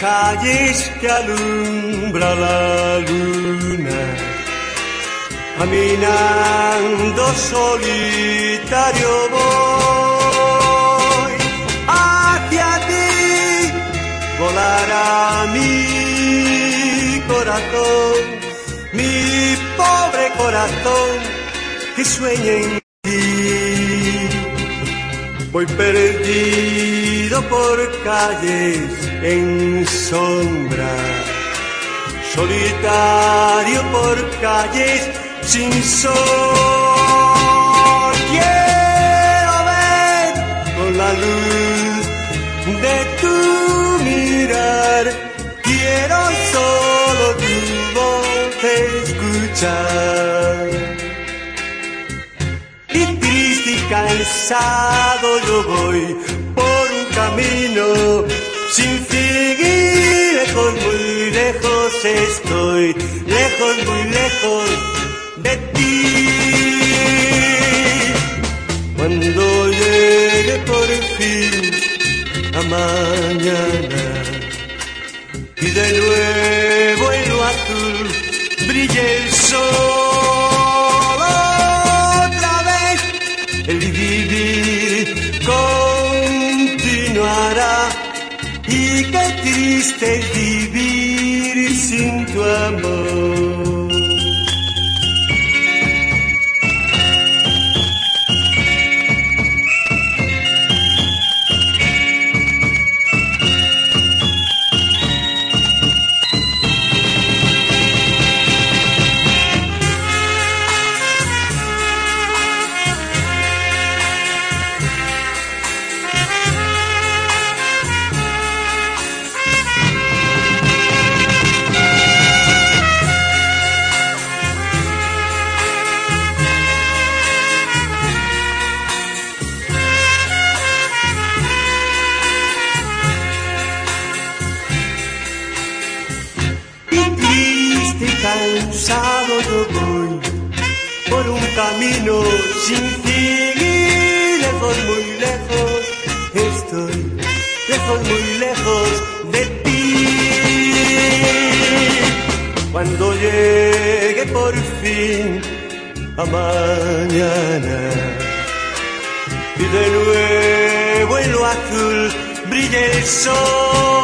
calles que alumbra la luna, caminando solitario voy hacia ti, volará mi corazón, mi pobre corazón que sueña en ti. Voy perdido por calles en sombra, solitario por calles sin sol. Quiero ver con la luz de tu mirar, quiero solo tu voz escuchar. Y triste y cansado yo voy camino. Sin y lejos, muy lejos estoy, lejos, muy lejos de ti. Cuando llegue por fin a mañana y de nuevo en lo azul brille el sol, y qué triste es vivir sin tu amor. Cansado yo voy por un camino sin fin y lejos, muy lejos estoy, lejos, muy lejos de ti. Cuando llegue por fin a mañana y de nuevo en lo azul brille el sol.